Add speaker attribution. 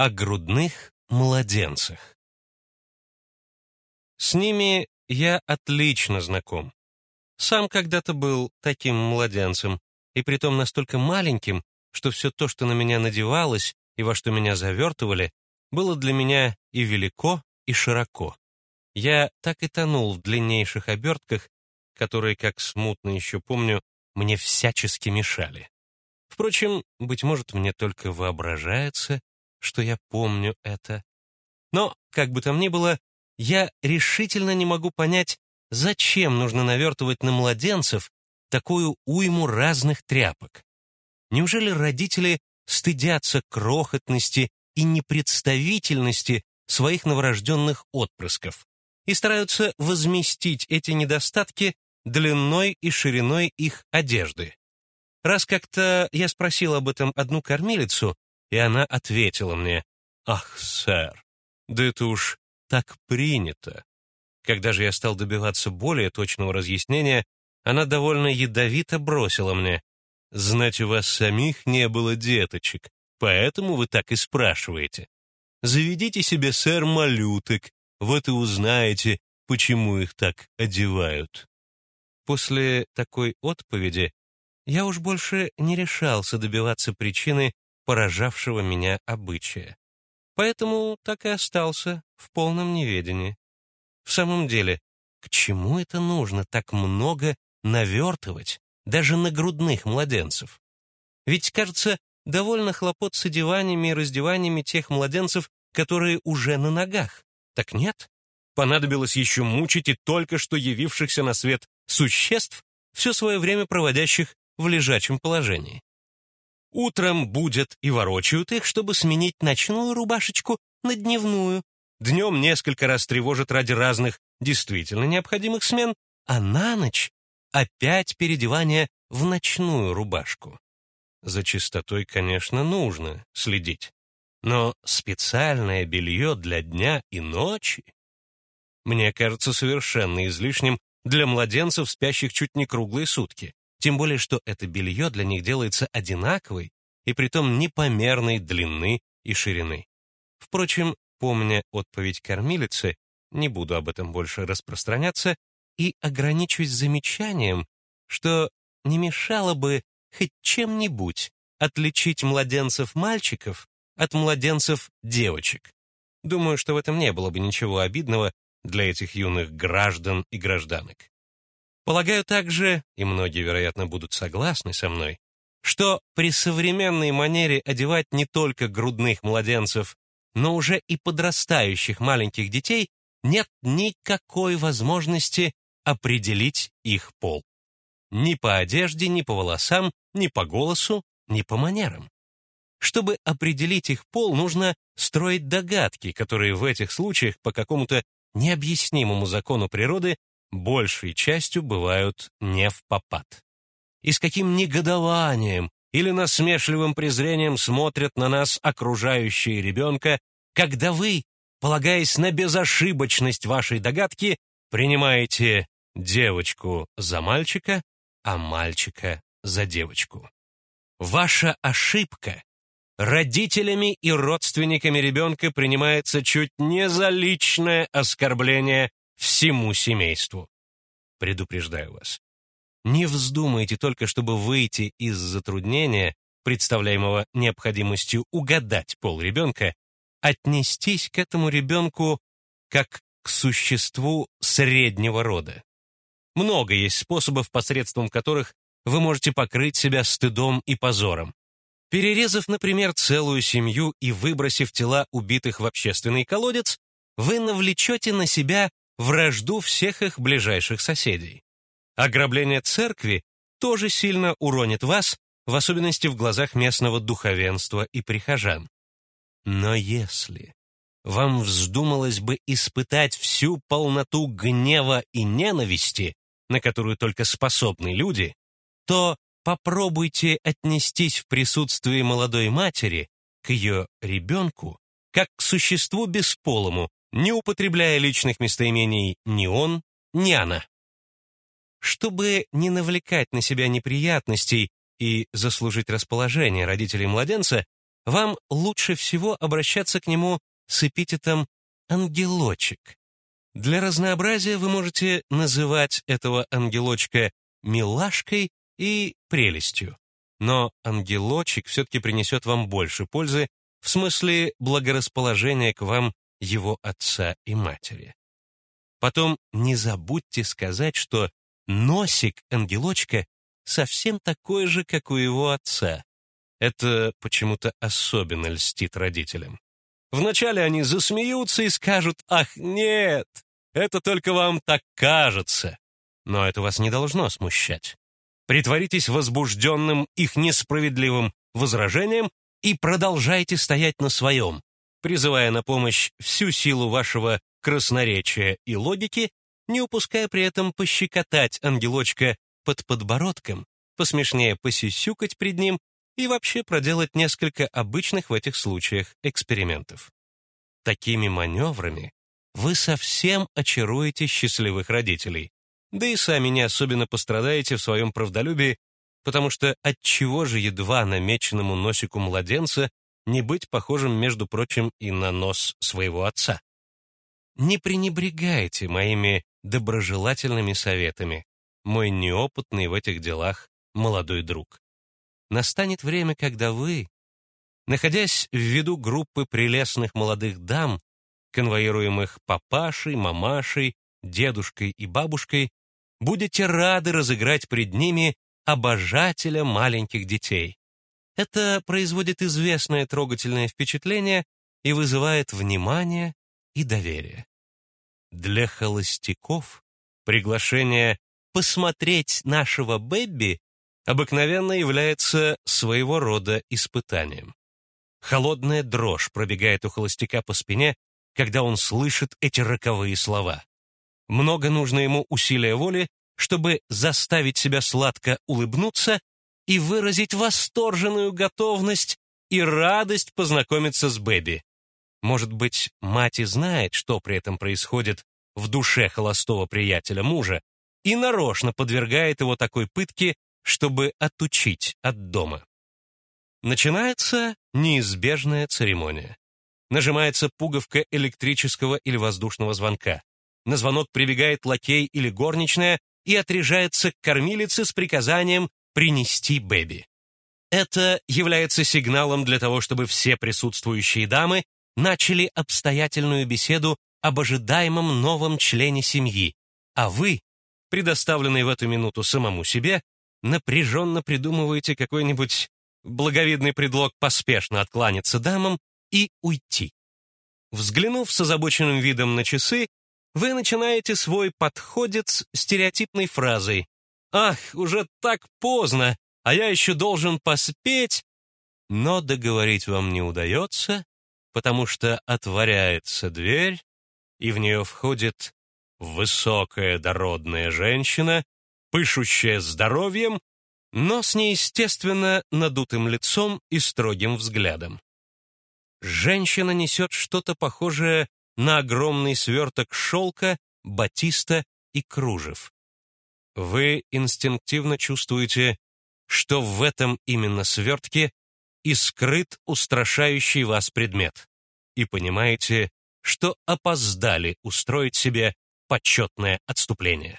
Speaker 1: о грудных младенцах. С ними я отлично знаком. Сам когда-то был таким младенцем, и притом настолько маленьким, что все то, что на меня надевалось и во что меня завертывали, было для меня и велико, и широко. Я так и тонул в длиннейших обертках, которые, как смутно еще помню, мне всячески мешали. Впрочем, быть может, мне только воображается, что я помню это. Но, как бы там ни было, я решительно не могу понять, зачем нужно навертывать на младенцев такую уйму разных тряпок. Неужели родители стыдятся крохотности и непредставительности своих новорожденных отпрысков и стараются возместить эти недостатки длиной и шириной их одежды? Раз как-то я спросил об этом одну кормилицу, и она ответила мне, «Ах, сэр, да это уж так принято». Когда же я стал добиваться более точного разъяснения, она довольно ядовито бросила мне, «Знать, у вас самих не было деточек, поэтому вы так и спрашиваете. Заведите себе, сэр, малюток, вот и узнаете, почему их так одевают». После такой отповеди я уж больше не решался добиваться причины поражавшего меня обычая. Поэтому так и остался в полном неведении. В самом деле, к чему это нужно так много навертывать даже на грудных младенцев? Ведь, кажется, довольно хлопот с одеваниями и раздеваниями тех младенцев, которые уже на ногах. Так нет? Понадобилось еще мучить и только что явившихся на свет существ, все свое время проводящих в лежачем положении. Утром будят и ворочают их, чтобы сменить ночную рубашечку на дневную. Днем несколько раз тревожат ради разных действительно необходимых смен, а на ночь опять переодевание в ночную рубашку. За чистотой, конечно, нужно следить, но специальное белье для дня и ночи мне кажется совершенно излишним для младенцев, спящих чуть не круглые сутки. Тем более, что это белье для них делается одинаковой и притом непомерной длины и ширины. Впрочем, помня отповедь кормилицы, не буду об этом больше распространяться и ограничусь замечанием, что не мешало бы хоть чем-нибудь отличить младенцев-мальчиков от младенцев-девочек. Думаю, что в этом не было бы ничего обидного для этих юных граждан и гражданок. Полагаю также, и многие, вероятно, будут согласны со мной, что при современной манере одевать не только грудных младенцев, но уже и подрастающих маленьких детей нет никакой возможности определить их пол. Ни по одежде, ни по волосам, ни по голосу, ни по манерам. Чтобы определить их пол, нужно строить догадки, которые в этих случаях по какому-то необъяснимому закону природы большей частью бывают не в попад. И с каким негодованием или насмешливым презрением смотрят на нас окружающие ребенка, когда вы, полагаясь на безошибочность вашей догадки, принимаете девочку за мальчика, а мальчика за девочку. Ваша ошибка родителями и родственниками ребенка принимается чуть не за личное оскорбление всему семейству. Предупреждаю вас. Не вздумайте только, чтобы выйти из затруднения, представляемого необходимостью угадать пол ребенка, отнестись к этому ребенку как к существу среднего рода. Много есть способов, посредством которых вы можете покрыть себя стыдом и позором. Перерезав, например, целую семью и выбросив тела убитых в общественный колодец, вы навлечете на себя вражду всех их ближайших соседей. Ограбление церкви тоже сильно уронит вас, в особенности в глазах местного духовенства и прихожан. Но если вам вздумалось бы испытать всю полноту гнева и ненависти, на которую только способны люди, то попробуйте отнестись в присутствии молодой матери к ее ребенку как к существу бесполому, не употребляя личных местоимений ни он, ни она. Чтобы не навлекать на себя неприятностей и заслужить расположение родителей младенца, вам лучше всего обращаться к нему с эпитетом «ангелочек». Для разнообразия вы можете называть этого ангелочка «милашкой» и «прелестью». Но ангелочек все-таки принесет вам больше пользы в смысле благорасположения к вам его отца и матери. Потом не забудьте сказать, что носик ангелочка совсем такой же, как у его отца. Это почему-то особенно льстит родителям. Вначале они засмеются и скажут «Ах, нет, это только вам так кажется». Но это вас не должно смущать. Притворитесь возбужденным их несправедливым возражением и продолжайте стоять на своем, призывая на помощь всю силу вашего красноречия и логики, не упуская при этом пощекотать ангелочка под подбородком, посмешнее посисюкать пред ним и вообще проделать несколько обычных в этих случаях экспериментов. Такими маневрами вы совсем очаруете счастливых родителей, да и сами не особенно пострадаете в своем правдолюбии, потому что от чего же едва намеченному носику младенца не быть похожим, между прочим, и на нос своего отца? Не пренебрегайте моими доброжелательными советами, мой неопытный в этих делах молодой друг. Настанет время, когда вы, находясь в виду группы прелестных молодых дам, конвоируемых папашей, мамашей, дедушкой и бабушкой, будете рады разыграть пред ними обожателя маленьких детей. Это производит известное трогательное впечатление и вызывает внимание и доверие. Для холостяков приглашение посмотреть нашего Бэбби обыкновенно является своего рода испытанием. Холодная дрожь пробегает у холостяка по спине, когда он слышит эти роковые слова. Много нужно ему усилия воли, чтобы заставить себя сладко улыбнуться и выразить восторженную готовность и радость познакомиться с Бэби. Может быть, мать и знает, что при этом происходит в душе холостого приятеля мужа, и нарочно подвергает его такой пытке, чтобы отучить от дома. Начинается неизбежная церемония. Нажимается пуговка электрического или воздушного звонка. На звонок прибегает лакей или горничная и отряжается к кормилице с приказанием принести бэби. Это является сигналом для того, чтобы все присутствующие дамы начали обстоятельную беседу об ожидаемом новом члене семьи, а вы, предоставленный в эту минуту самому себе, напряженно придумываете какой-нибудь благовидный предлог поспешно откланяться дамам и уйти. Взглянув с озабоченным видом на часы, вы начинаете свой подходец стереотипной фразой «Ах, уже так поздно, а я еще должен поспеть!» Но договорить вам не удается, потому что отворяется дверь, и в нее входит высокая дородная женщина, пышущая здоровьем, но с неестественно надутым лицом и строгим взглядом. Женщина несет что-то похожее на огромный сверток шелка, батиста и кружев. Вы инстинктивно чувствуете, что в этом именно свертке и скрыт устрашающий вас предмет, и понимаете, что опоздали устроить себе почетное отступление.